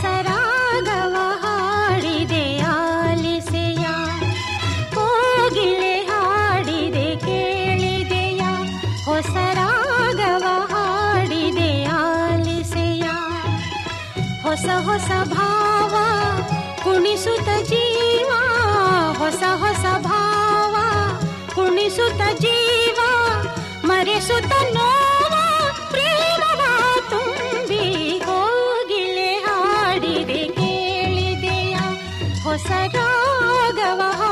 सरागवाहाडि ಹೊಸ सेया स रागवाहाडियाली सया सभा सु जीवासः स्वभाव सरोगवः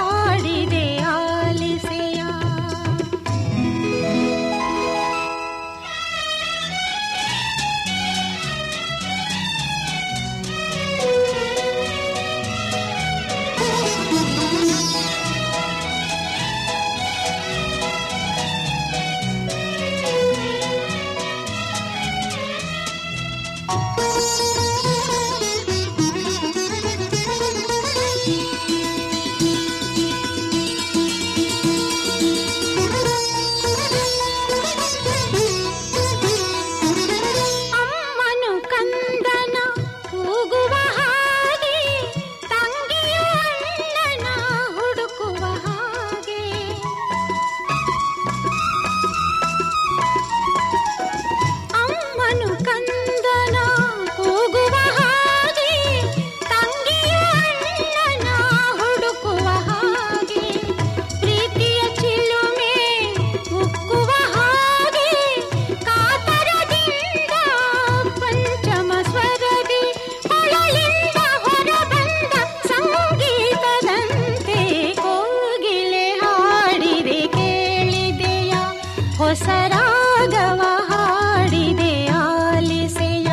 ಹೊಸ ರಾಗವ ಹಾಡಿದೆ ಆಲಿಸೆಯ.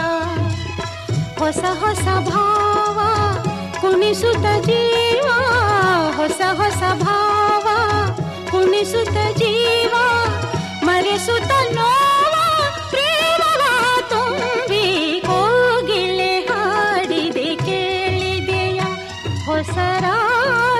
ಹೊಸ ಹೊಸ ಭಾವ, ಕುಣಿಸುತ್ತ ಜೀವ. ಹೊಸ ಹೊಸ ಭಾವ, ಕುಣಿಸುತ್ತ ಜೀವ. ಮರೆಸುತ್ತ ನೋವ ಪ್ರೇಮವ ತುಂಬಿ ಕೋಗಿಲೆ ಹಾಡಿದೆ ಕೇಳಿದೆಯ. ಹೊಸ ರಾಗವ ಹಾಡಿದೆ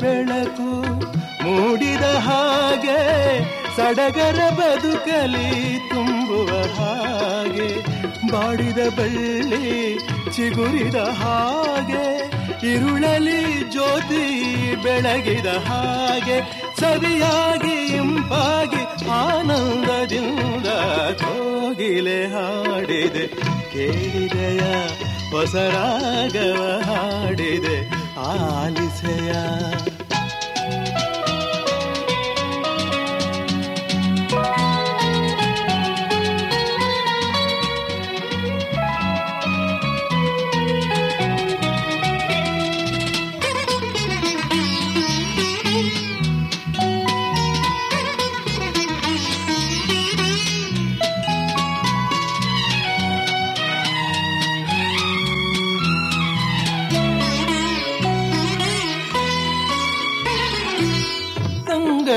ಬೆಳಕು ಮೂಡಿದ ಹಾಗೆ ಸಡಗರ ಬದುಕಲಿ ತುಂಬುವ ಹಾಗೆ ಬಾಡಿದ ಬಳ್ಳಿ ಚಿಗುರಿದ ಹಾಗೆ ಇರುಳಲಿ ಜ್ಯೋತಿ ಬೆಳಗಿದ ಹಾಗೆ ಸವಿಯಾಗಿ ಇಂಪಾಗಿ ಆನಂದದಿಂದ ಕೋಗಿಲೆ ಹಾಡಿದೆ, ಕೇಳಿದೆಯ ಹೊಸರಾಗವ ಹಾಡಿದೆ, ಆಲಿಸೆಯ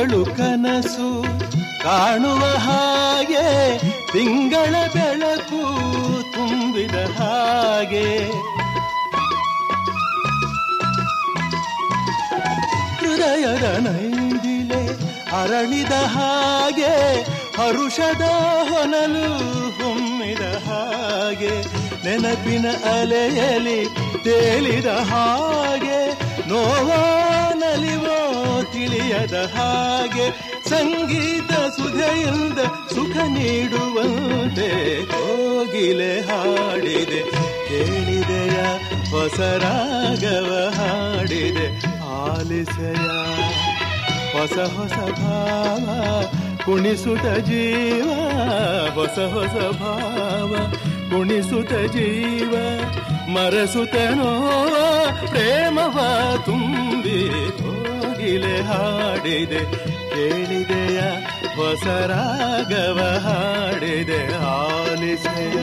ಕಂಗಳು ಕನಸು ಕಾಣುವ ಹಾಗೆ, ತಿಂಗಳ ಬೆಳಕು ತುಂಬಿದ ಹಾಗೆ. ಹೃದಯದ ನೈದಿಲೆ ಅರಳಿದ ಹಾಗೆ, ಹರುಷದ ಹೊನಲು ಹೊಮ್ಮಿದ ಹಾಗೆ, ನೆನಪಿನ ಅಲೆಯಲ್ಲಿ ತೇಲಿದ ಹಾಗೆ, ನೋವೋ ತಿಳಿಯದ ಹಾಗೆ ಸಂಗೀತ ಸುಧೆಯಿಂದ ಸುಖ ನೀಡುವಂತೆ ಕೋಗಿಲೆ ಹಾಡಿದೆ. ಕೇಳಿದೆಯ ಹೊಸ ರಾಗವ ಹಾಡಿದೆ. ಆಲಿಸೆಯ ಹೊಸ ಹೊಸ ಭಾವ ಕುಣಿಸುತ್ತ ಜೀವ, ಹೊಸ ಹೊಸ ಭಾವ ಕುಣಿಸುತ್ತ ಜೀವ ಮರಸುತ್ತನೋ ಪ್ರೇಮವ ತುಂಬಿ ಹೋಗಿಲೆ ಹಾಡಿದೆ ಕೇಳಿದೆಯ ಹೊಸರಾಗವ ಹಾಡಿದೆ ಆಲಿಸೆಯ.